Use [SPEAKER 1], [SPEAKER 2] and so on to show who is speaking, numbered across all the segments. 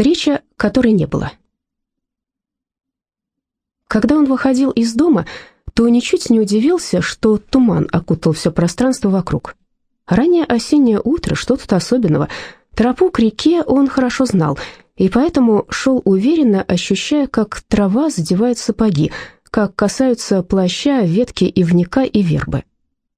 [SPEAKER 1] Встреча, которой не было. Когда он выходил из дома, то ничуть не удивился, что туман окутал все пространство вокруг. Раннее осеннее утро, что тут особенного. Тропу к реке он хорошо знал, и поэтому шел уверенно, ощущая, как трава задевает сапоги, как касаются плаща, ветки ивника и вербы.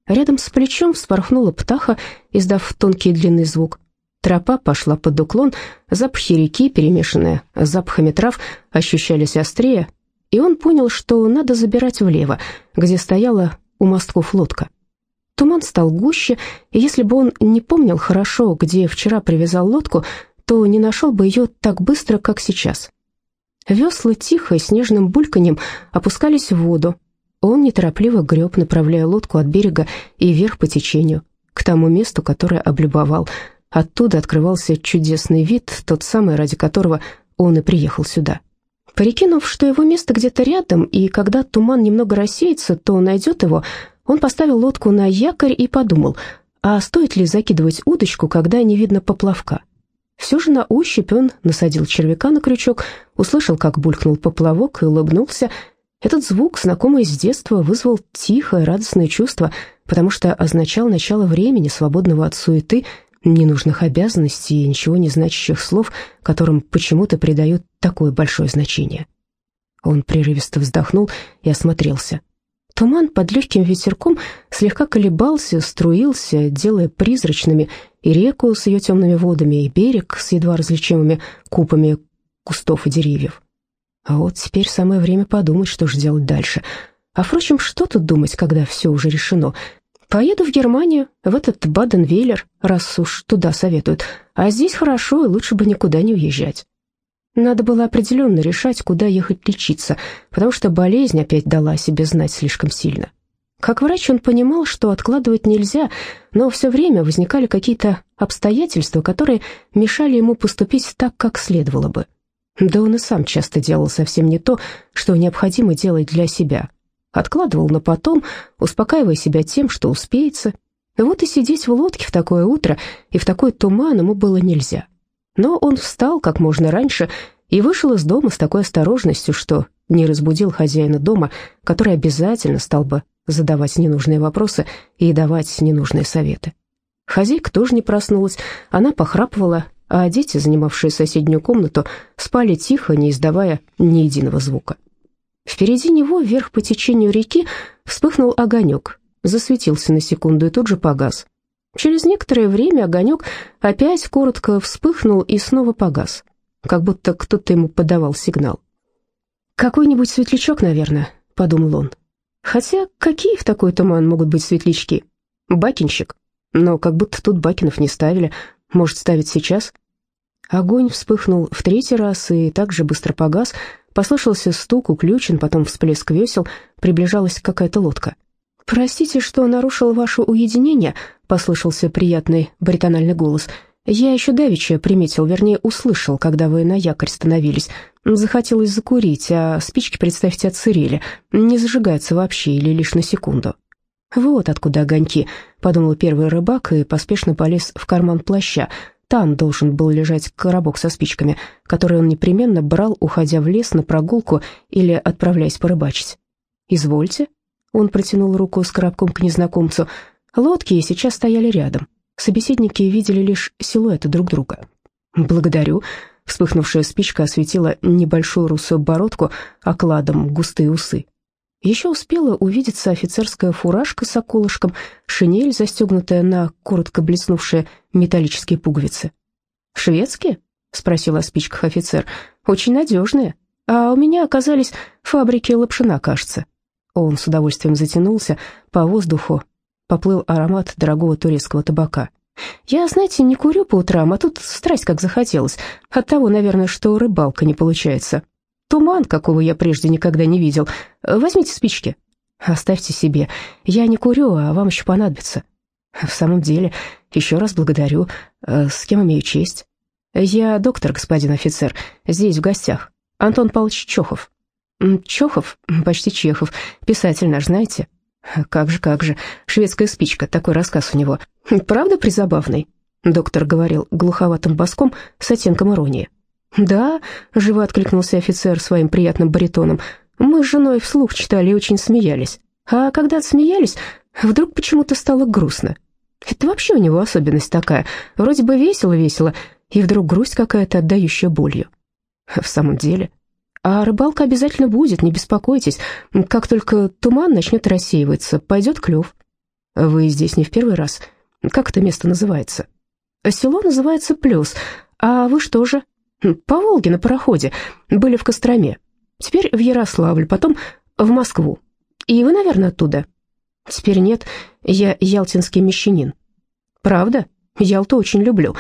[SPEAKER 1] Рядом с плечом вспорхнула птаха, издав тонкий длинный звук. Тропа пошла под уклон, запахи реки, перемешанные с запахами трав, ощущались острее, и он понял, что надо забирать влево, где стояла у мостков лодка. Туман стал гуще, и если бы он не помнил хорошо, где вчера привязал лодку, то не нашел бы ее так быстро, как сейчас. Весла тихо, с нежным бульканьем опускались в воду. Он неторопливо греб, направляя лодку от берега и вверх по течению, к тому месту, которое облюбовал — Оттуда открывался чудесный вид, тот самый, ради которого он и приехал сюда. Прикинув, что его место где-то рядом, и когда туман немного рассеется, то найдет его, он поставил лодку на якорь и подумал, а стоит ли закидывать удочку, когда не видно поплавка. Все же на ощупь он насадил червяка на крючок, услышал, как булькнул поплавок и улыбнулся. Этот звук, знакомый с детства, вызвал тихое, радостное чувство, потому что означал начало времени, свободного от суеты, ненужных обязанностей и ничего не значащих слов, которым почему-то придают такое большое значение. Он прерывисто вздохнул и осмотрелся. Туман под легким ветерком слегка колебался, струился, делая призрачными и реку с ее темными водами, и берег с едва различимыми купами кустов и деревьев. А вот теперь самое время подумать, что же делать дальше. А, впрочем, что тут думать, когда все уже решено? Поеду в Германию, в этот Баден-Вейлер, раз уж туда советуют. А здесь хорошо, и лучше бы никуда не уезжать. Надо было определенно решать, куда ехать лечиться, потому что болезнь опять дала о себе знать слишком сильно. Как врач он понимал, что откладывать нельзя, но все время возникали какие-то обстоятельства, которые мешали ему поступить так, как следовало бы. Да он и сам часто делал совсем не то, что необходимо делать для себя, Откладывал на потом, успокаивая себя тем, что успеется. Вот и сидеть в лодке в такое утро и в такой туман ему было нельзя. Но он встал как можно раньше и вышел из дома с такой осторожностью, что не разбудил хозяина дома, который обязательно стал бы задавать ненужные вопросы и давать ненужные советы. Хозяйка тоже не проснулась, она похрапывала, а дети, занимавшие соседнюю комнату, спали тихо, не издавая ни единого звука. Впереди него, вверх по течению реки, вспыхнул огонек, засветился на секунду и тут же погас. Через некоторое время огонек опять коротко вспыхнул и снова погас, как будто кто-то ему подавал сигнал. «Какой-нибудь светлячок, наверное», — подумал он. «Хотя какие в такой туман могут быть светлячки? Бакинщик. Но как будто тут бакинов не ставили. Может, ставить сейчас?» Огонь вспыхнул в третий раз и также быстро погас, — Послышался стук, уключен, потом всплеск весел, приближалась какая-то лодка. «Простите, что нарушил ваше уединение», — послышался приятный баритональный голос. «Я еще давеча приметил, вернее, услышал, когда вы на якорь становились. Захотелось закурить, а спички, представьте, отсырели. Не зажигаются вообще или лишь на секунду». «Вот откуда огоньки», — подумал первый рыбак и поспешно полез в карман плаща, там должен был лежать коробок со спичками, который он непременно брал, уходя в лес на прогулку или отправляясь порыбачить. «Извольте». Он протянул руку с коробком к незнакомцу. Лодки сейчас стояли рядом. Собеседники видели лишь силуэты друг друга. «Благодарю». Вспыхнувшая спичка осветила небольшую русую бородку, окладом густые усы. Еще успела увидеться офицерская фуражка с околышком, шинель, застегнутая на коротко блеснувшие металлические пуговицы. «Шведские?» — спросил о спичках офицер. «Очень надежные. А у меня оказались фабрики лапшина, кажется». Он с удовольствием затянулся, по воздуху поплыл аромат дорогого турецкого табака. «Я, знаете, не курю по утрам, а тут страсть как захотелось. От того, наверное, что рыбалка не получается. Туман, какого я прежде никогда не видел. Возьмите спички. Оставьте себе. Я не курю, а вам еще понадобится. В самом деле, еще раз благодарю. Э, с кем имею честь? Я доктор, господин офицер, здесь в гостях. Антон Павлович Чохов. Чохов, почти Чехов, писатель наш, знаете? Как же, как же, шведская спичка, такой рассказ у него. Правда призабавный? Доктор говорил глуховатым баском с оттенком иронии. «Да», — живо откликнулся офицер своим приятным баритоном, «мы с женой вслух читали и очень смеялись. А когда отсмеялись, вдруг почему-то стало грустно. Это вообще у него особенность такая. Вроде бы весело-весело, и вдруг грусть какая-то, отдающая болью. В самом деле... А рыбалка обязательно будет, не беспокойтесь. Как только туман начнет рассеиваться, пойдет клев. Вы здесь не в первый раз. Как это место называется? Село называется Плюс. А вы что же? По Волге на пароходе. Были в Костроме. Теперь в Ярославль, потом в Москву. И вы, наверное, оттуда? Теперь нет. Я ялтинский мещанин. Правда? Ялту очень люблю.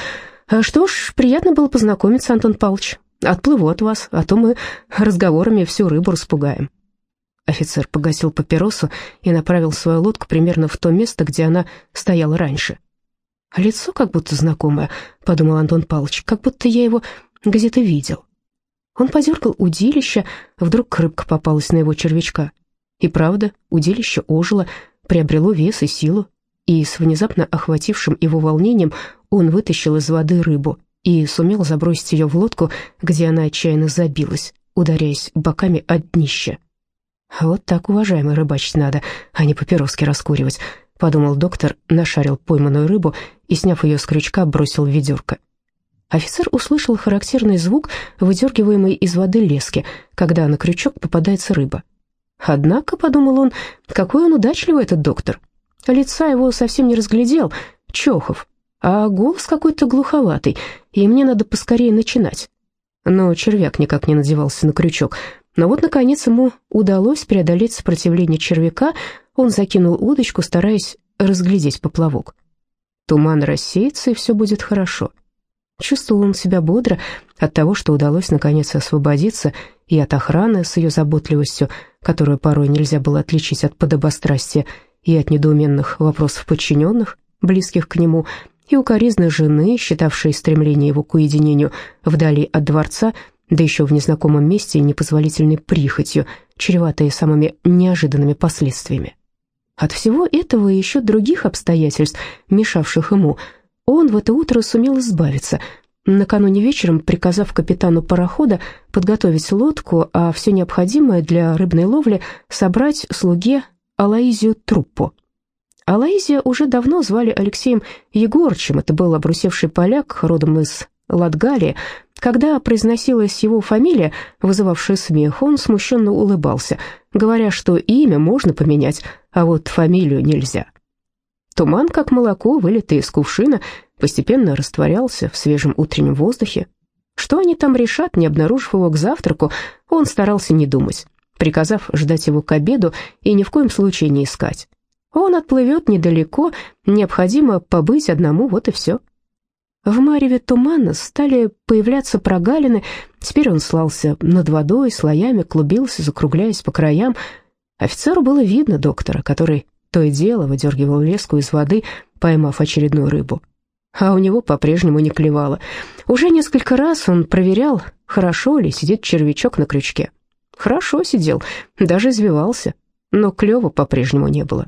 [SPEAKER 1] А что ж, приятно было познакомиться, Антон Павлович. Отплыву от вас, а то мы разговорами всю рыбу распугаем. Офицер погасил папиросу и направил свою лодку примерно в то место, где она стояла раньше. «Лицо как будто знакомое», — подумал Антон Павлович, «как будто я его где-то видел». Он подергал удилище, вдруг рыбка попалась на его червячка. И правда, удилище ожило, приобрело вес и силу, и с внезапно охватившим его волнением он вытащил из воды рыбу и сумел забросить ее в лодку, где она отчаянно забилась, ударяясь боками от днища. «Вот так, уважаемый, рыбачить надо, а не папироски раскуривать», — подумал доктор, нашарил пойманную рыбу и, сняв ее с крючка, бросил в ведерко. Офицер услышал характерный звук, выдергиваемый из воды лески, когда на крючок попадается рыба. Однако, подумал он, какой он удачливый этот доктор. Лица его совсем не разглядел, Чохов, а голос какой-то глуховатый, и мне надо поскорее начинать. Но червяк никак не надевался на крючок. Но вот, наконец, ему удалось преодолеть сопротивление червяка, он закинул удочку, стараясь разглядеть поплавок. Туман рассеется, и все будет хорошо. Чувствовал он себя бодро от того, что удалось наконец освободиться и от охраны с ее заботливостью, которую порой нельзя было отличить от подобострастия, и от недоуменных вопросов подчиненных, близких к нему, и укоризны жены, считавшей стремление его к уединению вдали от дворца, да еще в незнакомом месте непозволительной прихотью, чреватой самыми неожиданными последствиями. От всего этого и еще других обстоятельств, мешавших ему, он в это утро сумел избавиться, накануне вечером приказав капитану парохода подготовить лодку, а все необходимое для рыбной ловли собрать слуге Алаизию Труппо. Алаизия уже давно звали Алексеем Егорчем, это был обрусевший поляк, родом из Латгалии. Когда произносилась его фамилия, вызывавшая смех, он смущенно улыбался, говоря, что имя можно поменять, а вот фамилию нельзя. Туман, как молоко, вылитый из кувшина, постепенно растворялся в свежем утреннем воздухе. Что они там решат, не обнаружив его к завтраку, он старался не думать, приказав ждать его к обеду и ни в коем случае не искать. Он отплывет недалеко, необходимо побыть одному, вот и все. В мареве тумана стали появляться прогалины, теперь он слался над водой, слоями клубился, закругляясь по краям. Офицеру было видно доктора, который то и дело выдергивал леску из воды, поймав очередную рыбу. А у него по-прежнему не клевало. Уже несколько раз он проверял, хорошо ли сидит червячок на крючке. Хорошо сидел, даже извивался, но клёва по-прежнему не было.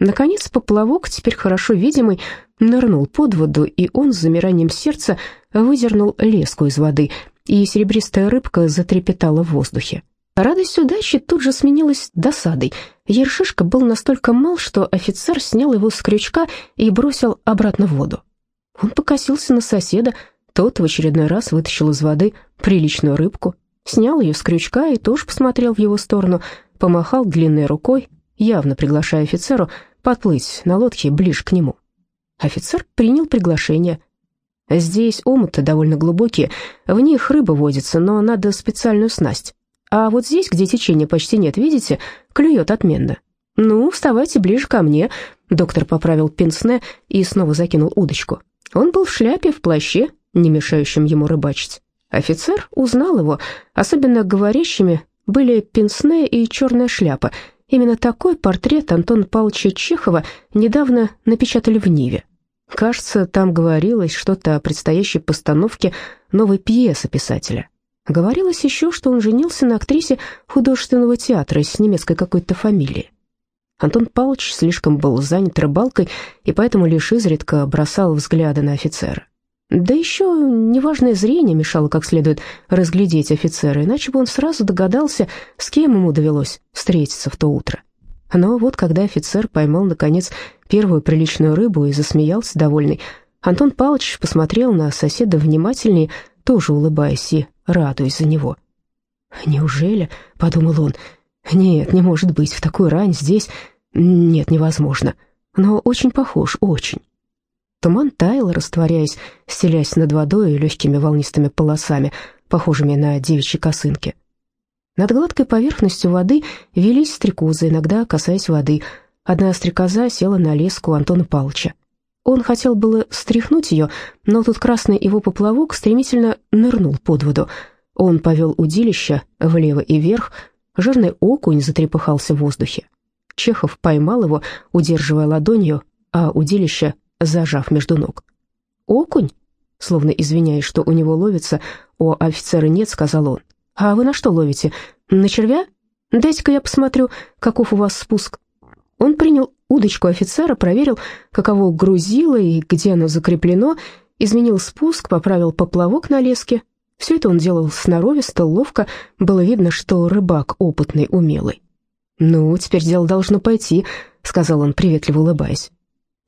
[SPEAKER 1] Наконец поплавок, теперь хорошо видимый, нырнул под воду, и он с замиранием сердца выдернул леску из воды, и серебристая рыбка затрепетала в воздухе. Радость удачи тут же сменилась досадой. Ершишка был настолько мал, что офицер снял его с крючка и бросил обратно в воду. Он покосился на соседа, тот в очередной раз вытащил из воды приличную рыбку, снял ее с крючка и тоже посмотрел в его сторону, помахал длинной рукой, явно приглашая офицеру подплыть на лодке ближе к нему. Офицер принял приглашение. Здесь омуты довольно глубокие, в них рыба водится, но надо специальную снасть. А вот здесь, где течения почти нет, видите, клюет отменно. Ну, вставайте ближе ко мне. Доктор поправил пенсне и снова закинул удочку. Он был в шляпе, в плаще, не мешающем ему рыбачить. Офицер узнал его, особенно говорящими были пенсне и черная шляпа, Именно такой портрет Антона Павловича Чехова недавно напечатали в Ниве. Кажется, там говорилось что-то о предстоящей постановке новой пьесы писателя. Говорилось еще, что он женился на актрисе художественного театра с немецкой какой-то фамилией. Антон Павлович слишком был занят рыбалкой и поэтому лишь изредка бросал взгляды на офицера. Да еще неважное зрение мешало как следует разглядеть офицера, иначе бы он сразу догадался, с кем ему довелось встретиться в то утро. Но вот когда офицер поймал, наконец, первую приличную рыбу и засмеялся довольный, Антон Павлович посмотрел на соседа внимательнее, тоже улыбаясь и радуясь за него. «Неужели?» — подумал он. «Нет, не может быть, в такую рань здесь... Нет, невозможно. Но очень похож, очень». Туман таял, растворяясь, стелясь над водой легкими волнистыми полосами, похожими на девичьи косынки. Над гладкой поверхностью воды велись стрекозы, иногда касаясь воды. Одна стрекоза села на леску Антона Павловича. Он хотел было стряхнуть ее, но тут красный его поплавок стремительно нырнул под воду. Он повел удилище влево и вверх, жирный окунь затрепыхался в воздухе. Чехов поймал его, удерживая ладонью, а удилище зажав между ног. «Окунь?» Словно извиняясь, что у него ловится, «О, офицера нет», — сказал он. «А вы на что ловите? На червя? Дайте-ка я посмотрю, каков у вас спуск». Он принял удочку офицера, проверил, каково грузило и где оно закреплено, изменил спуск, поправил поплавок на леске. Все это он делал сноровисто, ловко, было видно, что рыбак опытный, умелый. «Ну, теперь дело должно пойти», — сказал он, приветливо улыбаясь.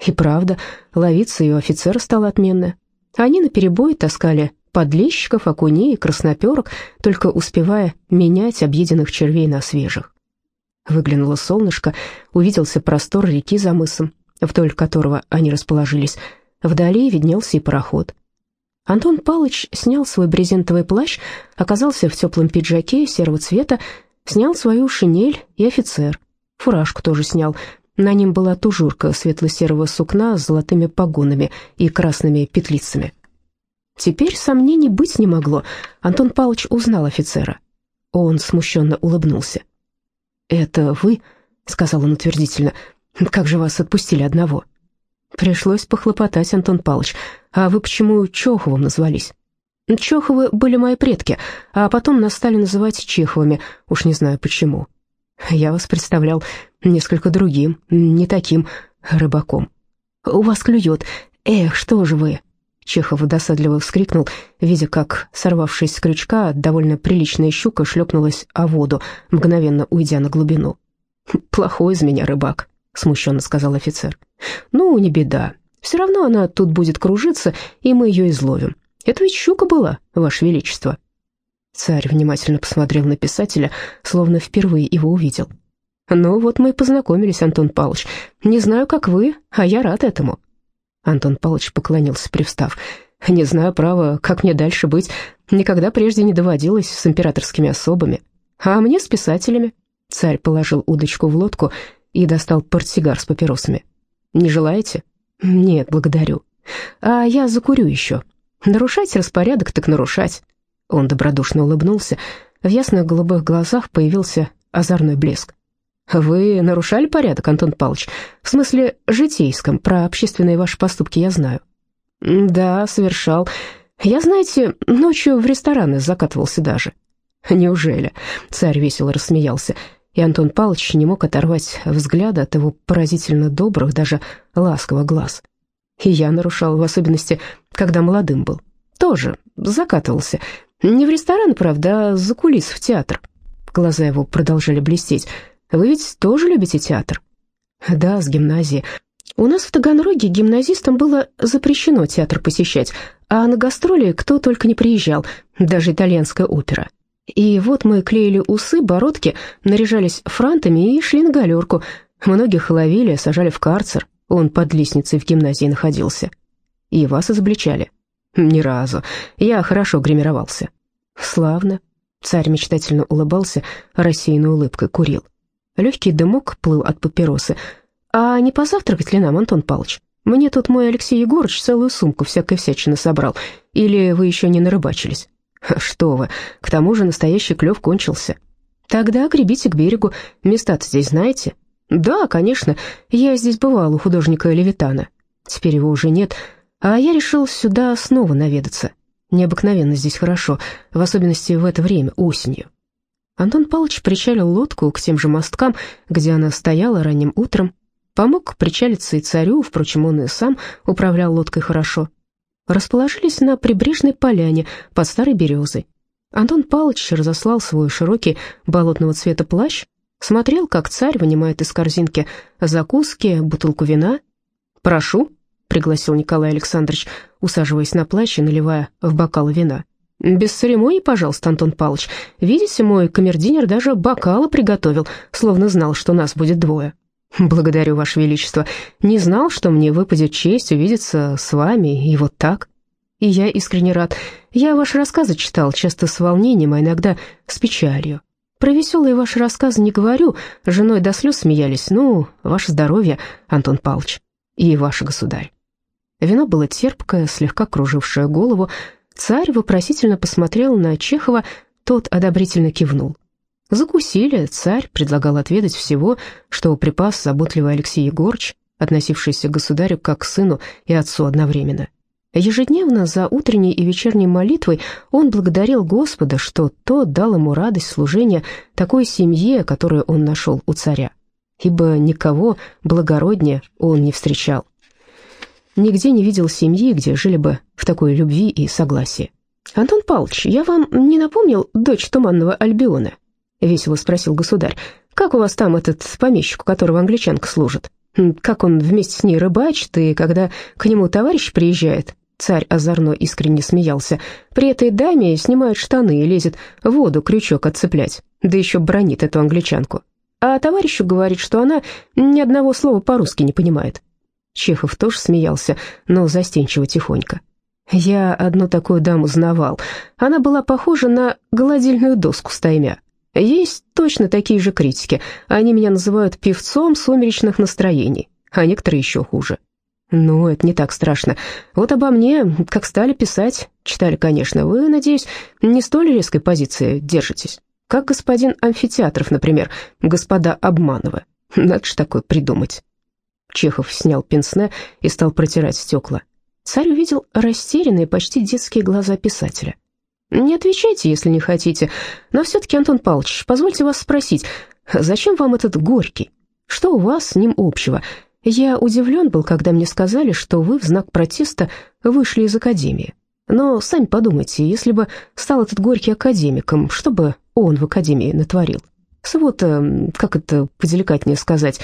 [SPEAKER 1] И правда, ловиться у офицера стало отменное. Они наперебой таскали подлещиков, окуней и красноперок, только успевая менять объеденных червей на свежих. Выглянуло солнышко, увиделся простор реки за мысом, вдоль которого они расположились. Вдали виднелся и пароход. Антон Палыч снял свой брезентовый плащ, оказался в теплом пиджаке серого цвета, снял свою шинель и офицер. Фуражку тоже снял, на нем была тужурка светло-серого сукна с золотыми погонами и красными петлицами. Теперь сомнений быть не могло. Антон Павлович узнал офицера. Он смущенно улыбнулся. «Это вы?» — сказал он утвердительно. «Как же вас отпустили одного?» «Пришлось похлопотать, Антон Павлович. А вы почему Чоховым назвались?» «Чоховы были мои предки, а потом нас стали называть Чеховыми, уж не знаю почему». Я вас представлял несколько другим, не таким рыбаком. У вас клюет. Эх, что же вы?» Чехов досадливо вскрикнул, видя, как, сорвавшись с крючка, довольно приличная щука шлепнулась о воду, мгновенно уйдя на глубину. «Плохой из меня рыбак», — смущенно сказал офицер. «Ну, не беда. Все равно она тут будет кружиться, и мы ее изловим. Это ведь щука была, Ваше Величество». Царь внимательно посмотрел на писателя, словно впервые его увидел. «Ну вот мы и познакомились, Антон Павлович. Не знаю, как вы, а я рад этому». Антон Павлович поклонился, привстав. «Не знаю, право, как мне дальше быть. Никогда прежде не доводилось с императорскими особами. А мне с писателями». Царь положил удочку в лодку и достал портсигар с папиросами. «Не желаете?» «Нет, благодарю. А я закурю еще. Нарушать распорядок, так нарушать». Он добродушно улыбнулся. В ясных голубых глазах появился озорной блеск. «Вы нарушали порядок, Антон Павлович? В смысле житейском, про общественные ваши поступки я знаю». «Да, совершал. Я, знаете, ночью в рестораны закатывался даже». «Неужели?» — царь весело рассмеялся, и Антон Павлович не мог оторвать взгляда от его поразительно добрых, даже ласковых глаз. И я нарушал, в особенности, когда молодым был. Тоже закатывался, не в ресторан, правда, а за кулис в театр. Глаза его продолжали блестеть. Вы ведь тоже любите театр? Да, с гимназии. У нас в Таганроге гимназистам было запрещено театр посещать, а на гастроли кто только не приезжал, даже итальянская опера. И вот мы клеили усы, бородки, наряжались франтами и шли на галерку. Многих ловили, сажали в карцер. Он под лестницей в гимназии находился. И вас изобличали. «Ни разу. Я хорошо гримировался». «Славно». Царь мечтательно улыбался, рассеянной улыбкой курил. Легкий дымок плыл от папиросы. «А не позавтракать ли нам, Антон Павлович? Мне тут мой Алексей Егорович целую сумку всякой всячины собрал. Или вы еще не нарыбачились?» «Что вы, к тому же настоящий клев кончился». «Тогда гребите к берегу. Места-то здесь знаете?» «Да, конечно. Я здесь бывал у художника Левитана. Теперь его уже нет». А я решил сюда снова наведаться. Необыкновенно здесь хорошо, в особенности в это время, осенью. Антон Павлович причалил лодку к тем же мосткам, где она стояла ранним утром. Помог причалиться и царю, впрочем, он и сам управлял лодкой хорошо. расположились на прибрежной поляне под старой березой. Антон Павлович разослал свой широкий болотного цвета плащ, смотрел, как царь вынимает из корзинки закуски, бутылку вина. «Прошу», — пригласил Николай Александрович, усаживаясь на плащ и наливая в бокалы вина. «Без церемоний, пожалуйста, Антон Павлович. Видите, мой камердинер даже бокалы приготовил, словно знал, что нас будет двое». «Благодарю, Ваше Величество. Не знал, что мне выпадет честь увидеться с вами, и вот так». «И я искренне рад. Я ваши рассказы читал, часто с волнением, а иногда с печалью. Про веселые ваши рассказы не говорю, женой до слез смеялись. Ну, ваше здоровье, Антон Павлович, и ваше государь». Вино было терпкое, слегка кружившее голову. Царь вопросительно посмотрел на Чехова, тот одобрительно кивнул. Закусили, царь предлагал отведать всего, что припас заботливый Алексей Егорыч, относившийся к государю как к сыну и отцу одновременно. Ежедневно за утренней и вечерней молитвой он благодарил Господа, что тот дал ему радость служения такой семье, которую он нашел у царя, ибо никого благороднее он не встречал. Нигде не видел семьи, где жили бы в такой любви и согласии. «Антон Павлович, я вам не напомнил дочь Туманного Альбиона?» — весело спросил государь. «Как у вас там этот помещик, у которого англичанка служит? Как он вместе с ней рыбачит, и когда к нему товарищ приезжает?» Царь озорно искренне смеялся. «При этой даме снимает штаны и лезет в воду крючок отцеплять, да еще бронит эту англичанку. А товарищу говорит, что она ни одного слова по-русски не понимает». Чехов тоже смеялся, но застенчиво тихонько. «Я одну такую даму знавал. Она была похожа на гладильную доску стаймя. Есть точно такие же критики. Они меня называют певцом сумеречных настроений, а некоторые еще хуже. Ну, это не так страшно. Вот обо мне, как стали писать, читали, конечно, вы, надеюсь, не столь резкой позиции держитесь. Как господин Амфитеатров, например, господа Обманова. Надо же такое придумать. Чехов снял пенсне и стал протирать стекла. Царь увидел растерянные, почти детские глаза писателя. Не отвечайте, если не хотите. Но все-таки, Антон Павлович, позвольте вас спросить, зачем вам этот Горький? Что у вас с ним общего? Я удивлен был, когда мне сказали, что вы в знак протеста вышли из академии. Но сами подумайте, если бы стал этот Горький академиком, что бы он в академии натворил? С вот, э, как это поделикатнее сказать,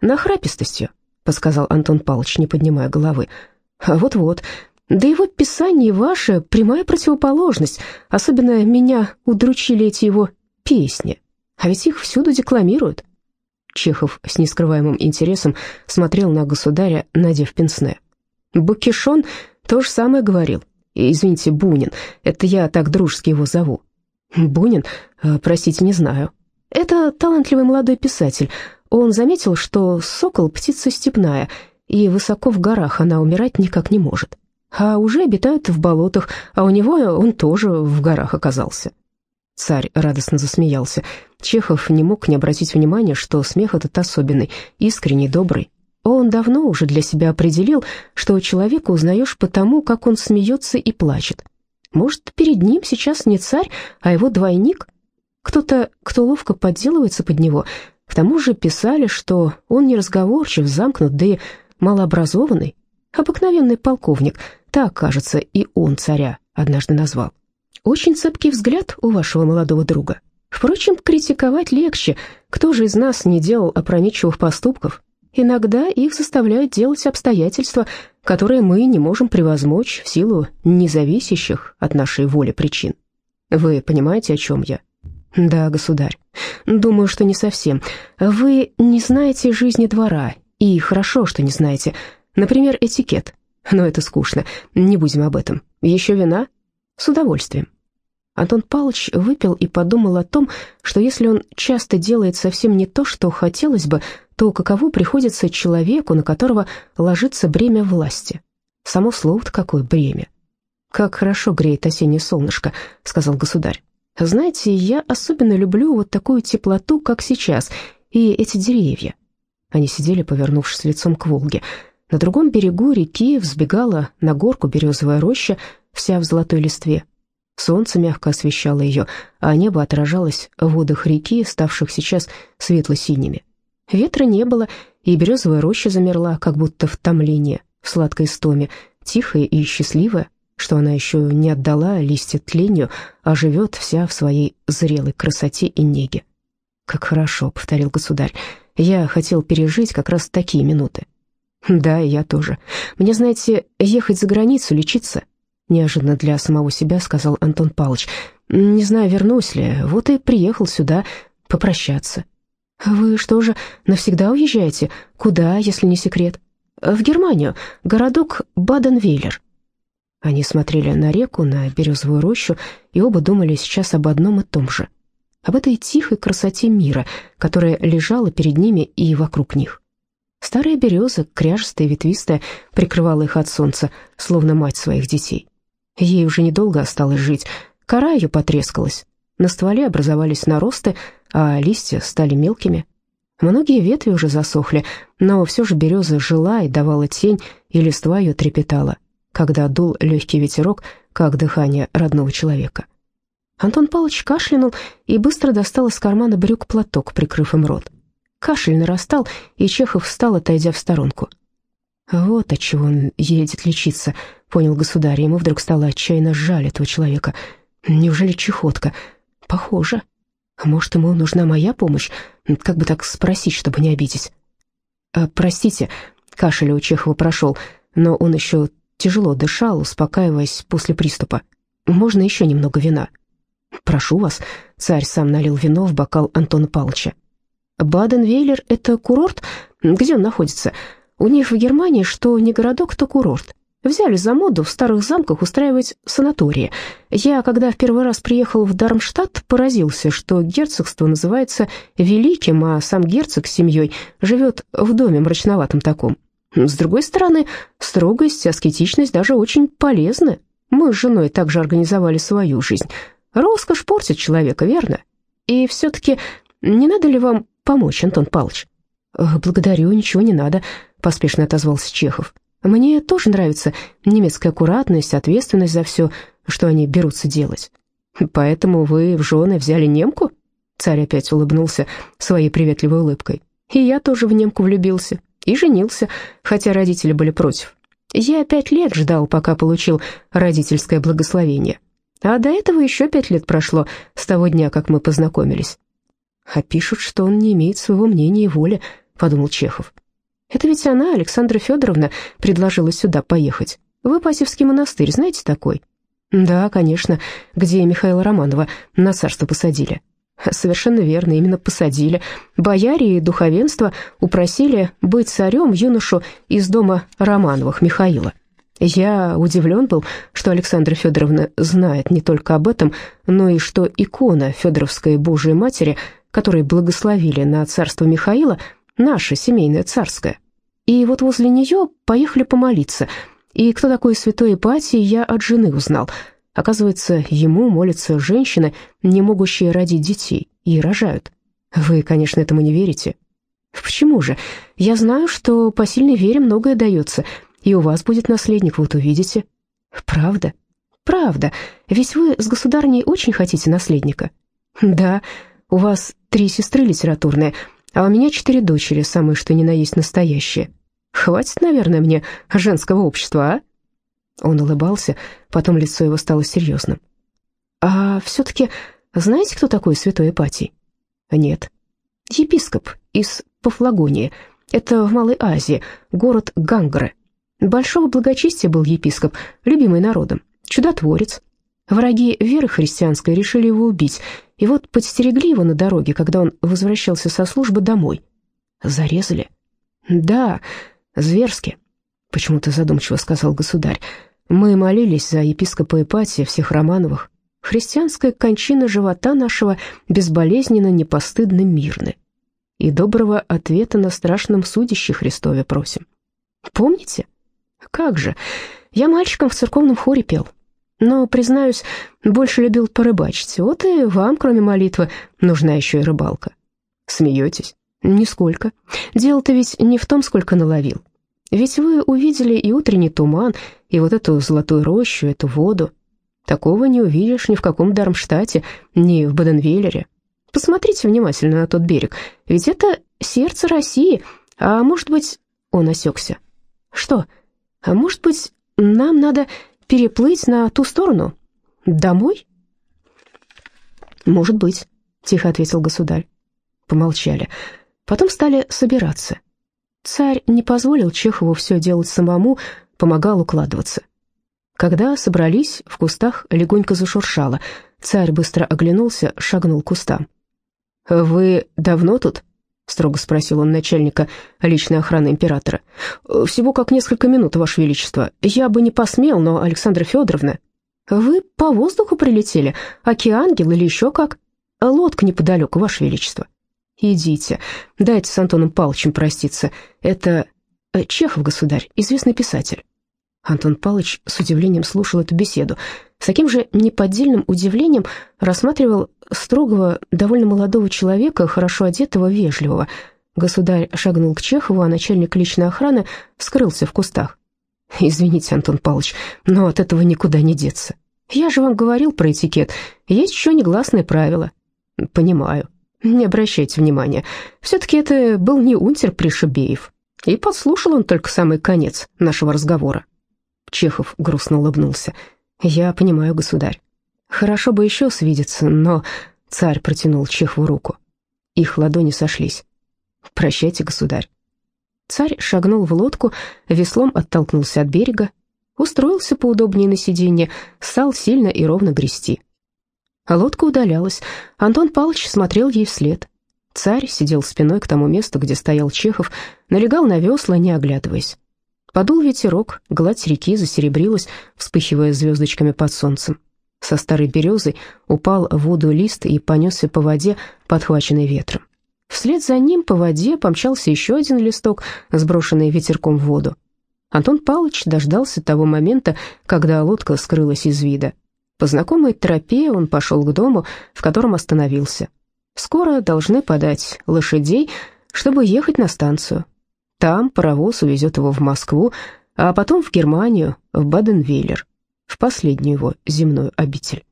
[SPEAKER 1] нахрапистостью, подсказал Антон Павлович, не поднимая головы. А вот-вот, да его писание ваше — прямая противоположность. Особенно меня удручили эти его песни. А ведь их всюду декламируют. Чехов с нескрываемым интересом смотрел на государя, надев пенсне. Букишон то же самое говорил. Извините, Бунин, это я так дружески его зову. Бунин? Э, простите, не знаю. Это талантливый молодой писатель. Он заметил, что сокол — птица степная, и высоко в горах она умирать никак не может а уже обитают в болотах, а у него он тоже в горах оказался». Царь радостно засмеялся. Чехов не мог не обратить внимания, что смех этот особенный, искренний, добрый. Он давно уже для себя определил, что человека узнаешь по тому, как он смеется и плачет. Может, перед ним сейчас не царь, а его двойник? Кто-то, кто ловко подделывается под него. К тому же писали, что он неразговорчив, замкнут, да и малообразованный. Обыкновенный полковник — так, кажется, и он царя однажды назвал. Очень цепкий взгляд у вашего молодого друга. Впрочем, критиковать легче. Кто же из нас не делал опрометчивых поступков? Иногда их заставляют делать обстоятельства, которые мы не можем превозмочь в силу независящих от нашей воли причин. Вы понимаете, о чем я? Да, государь. Думаю, что не совсем. Вы не знаете жизни двора, и хорошо, что не знаете. Например, этикет. Но это скучно, не будем об этом. Еще вина? С удовольствием. Антон Павлович выпил и подумал о том, что если он часто делает совсем не то, что хотелось бы, то каково приходится человеку, на которого ложится бремя власти. Само слово-то какое бремя. «Как хорошо греет осеннее солнышко», — сказал государь. «Знаете, я особенно люблю вот такую теплоту, как сейчас, и эти деревья». Они сидели, повернувшись лицом к Волге. На другом берегу реки взбегала на горку березовая роща, вся в золотой листве. Солнце мягко освещало ее, а небо отражалось в водах реки, ставших сейчас светло-синими. Ветра не было, и березовая роща замерла, как будто в томлении, в сладкой стоме, тихая и счастливая, что она еще не отдала листья тлению, а живет вся в своей зрелой красоте и неге. «Как хорошо», — повторил государь, — «я хотел пережить как раз такие минуты». «Да, я тоже. Мне, знаете, ехать за границу, лечиться?» Неожиданно для самого себя сказал Антон Павлович. «Не знаю, вернусь ли. Вот и приехал сюда попрощаться». «Вы что же, навсегда уезжаете? Куда, если не секрет?» «В Германию, городок Баден-Вейлер». Они смотрели на реку, на березовую рощу, и оба думали сейчас об одном и том же. Об этой тихой красоте мира, которая лежала перед ними и вокруг них. Старая береза, кряжестая, ветвистая, прикрывала их от солнца, словно мать своих детей. Ей уже недолго осталось жить, кора ее потрескалась, на стволе образовались наросты, а листья стали мелкими. Многие ветви уже засохли, но все же береза жила и давала тень, и листва ее трепетала, когда дул легкий ветерок, как дыхание родного человека. Антон Павлович кашлянул и быстро достал из кармана брюк платок, прикрыв им рот. Кашель нарастал, и Чехов встал, отойдя в сторонку. «Вот отчего он едет лечиться», — понял государь. Ему вдруг стало отчаянно жаль этого человека. «Неужели чехотка?» Похоже. А может, ему нужна моя помощь? Как бы так спросить, чтобы не обидеть? А, простите, кашель у Чехова прошел, но он еще тяжело дышал, успокаиваясь после приступа. Можно еще немного вина? Прошу вас. Царь сам налил вино в бокал Антона Павловича. Баден-Вейлер — это курорт? Где он находится? У них в Германии что не городок, то курорт. Взяли за моду в старых замках устраивать санатории. Я, когда в первый раз приехал в Дармштадт, поразился, что герцогство называется Великим, а сам герцог с семьей живет в доме мрачноватом таком. С другой стороны, строгость, аскетичность даже очень полезны. Мы с женой также организовали свою жизнь. Роскошь портит человека, верно? И все-таки не надо ли вам помочь, Антон Павлович? «Благодарю, ничего не надо», — поспешно отозвался Чехов. Мне тоже нравится немецкая аккуратность, ответственность за все, что они берутся делать. Поэтому вы в жены взяли немку?» Царь опять улыбнулся своей приветливой улыбкой. «И я тоже в немку влюбился. И женился, хотя родители были против. Я пять лет ждал, пока получил родительское благословение. А до этого еще пять лет прошло с того дня, как мы познакомились». «А пишут, что он не имеет своего мнения и воли», — подумал Чехов. Это ведь она, Александра Федоровна, предложила сюда поехать. В Ипатьевский монастырь, знаете такой? Да, конечно, где Михаила Романова на царство посадили. Совершенно верно, именно посадили. Бояре и духовенство упросили быть царем юношу из дома Романовых Михаила. Я удивлен был, что Александра Федоровна знает не только об этом, но и что икона Федоровской Божией Матери, которой благословили на царство Михаила, наша семейная царская. И вот возле нее поехали помолиться. И кто такой святой Ипатий, я от жены узнал. Оказывается, ему молятся женщины, не могущие родить детей, и рожают. Вы, конечно, этому не верите. Почему же? Я знаю, что по сильной вере многое дается, и у вас будет наследник, вот увидите. Правда? Правда. Ведь вы с государней очень хотите наследника. Да, у вас три сестры литературные — а у меня четыре дочери, самые что ни на есть настоящие. Хватит, наверное, мне женского общества, а?» Он улыбался, потом лицо его стало серьезным. «А все-таки знаете, кто такой святой Ипатий?» «Нет». «Епископ из Пафлагонии. Это в Малой Азии, город Гангры. Большого благочестия был епископ, любимый народом, чудотворец. Враги веры христианской решили его убить, и вот подстерегли его на дороге, когда он возвращался со службы домой. Зарезали? Да, зверски, почему-то задумчиво сказал государь. Мы молились за епископа Ипатия, всех Романовых. Христианская кончина живота нашего безболезненно, непостыдно, мирны. И доброго ответа на страшном судище Христове просим. Помните? Как же, я мальчиком в церковном хоре пел но, признаюсь, больше любил порыбачить. Вот и вам, кроме молитвы, нужна еще и рыбалка. Смеетесь? Нисколько. Дело-то ведь не в том, сколько наловил. Ведь вы увидели и утренний туман, и вот эту золотую рощу, эту воду. Такого не увидишь ни в каком Дармштате, ни в Баденвейлере. Посмотрите внимательно на тот берег, ведь это сердце России, а может быть... Он осекся. Что? А может быть, нам надо переплыть на ту сторону. Домой?» «Может быть», — тихо ответил государь. Помолчали. Потом стали собираться. Царь не позволил Чехову все делать самому, помогал укладываться. Когда собрались, в кустах легонько зашуршало. Царь быстро оглянулся, шагнул к кустам. «Вы давно тут?» — строго спросил он начальника личной охраны императора. «Всего как несколько минут, Ваше Величество. Я бы не посмел, но, Александра Федоровна...» «Вы по воздуху прилетели? Океангел или еще как?» «Лодка неподалеку, Ваше Величество». «Идите, дайте с Антоном Павловичем проститься. Это э, Чехов, государь, известный писатель». Антон Павлович с удивлением слушал эту беседу. С таким же неподдельным удивлением рассматривал строгого, довольно молодого человека, хорошо одетого, вежливого. Государь шагнул к Чехову, а начальник личной охраны скрылся в кустах. «Извините, Антон Павлович, но от этого никуда не деться. Я же вам говорил про этикет. Есть еще негласные правила». «Понимаю. Не обращайте внимания. Все-таки это был не унтер Пришибеев. И подслушал он только самый конец нашего разговора». Чехов грустно улыбнулся. «Я понимаю, государь. Хорошо бы еще свидеться, но...» Царь протянул Чехову руку. Их ладони сошлись. «Прощайте, государь». Царь шагнул в лодку, веслом оттолкнулся от берега, устроился поудобнее на сиденье, стал сильно и ровно грести. А лодка удалялась. Антон Павлович смотрел ей вслед. Царь сидел спиной к тому месту, где стоял Чехов, налегал на весла, не оглядываясь. Подул ветерок, гладь реки засеребрилась, вспыхивая звездочками под солнцем. Со старой березы упал в воду лист и понесся по воде, подхваченный ветром. Вслед за ним по воде помчался еще один листок, сброшенный ветерком в воду. Антон Павлович дождался того момента, когда лодка скрылась из вида. По знакомой тропе он пошел к дому, в котором остановился. Скоро должны подать лошадей, чтобы ехать на станцию. Там паровоз увезет его в Москву, а потом в Германию, в Баден-Вейлер, в последнюю его земную обитель.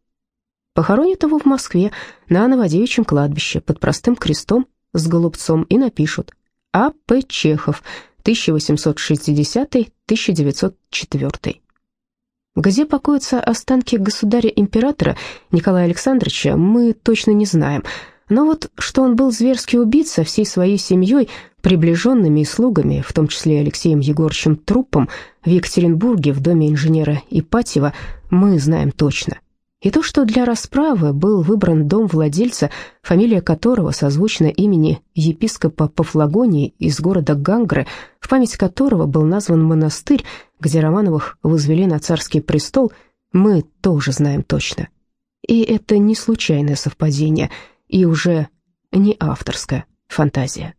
[SPEAKER 1] Похоронят его в Москве на Новодевичьем кладбище под простым крестом с голубцом и напишут «А. П. Чехов, 1860-1904». Где покоятся останки государя-императора Николая Александровича, мы точно не знаем – но вот что он был зверски убит со всей своей семьей, приближенными и слугами, в том числе Алексеем Егоровичем Трупом, в Екатеринбурге в доме инженера Ипатьева, мы знаем точно. И то, что для расправы был выбран дом владельца, фамилия которого созвучна имени епископа Пафлагонии из города Гангры, в память которого был назван монастырь, где Романовых возвели на царский престол, мы тоже знаем точно. И это не случайное совпадение – и уже не авторская фантазия.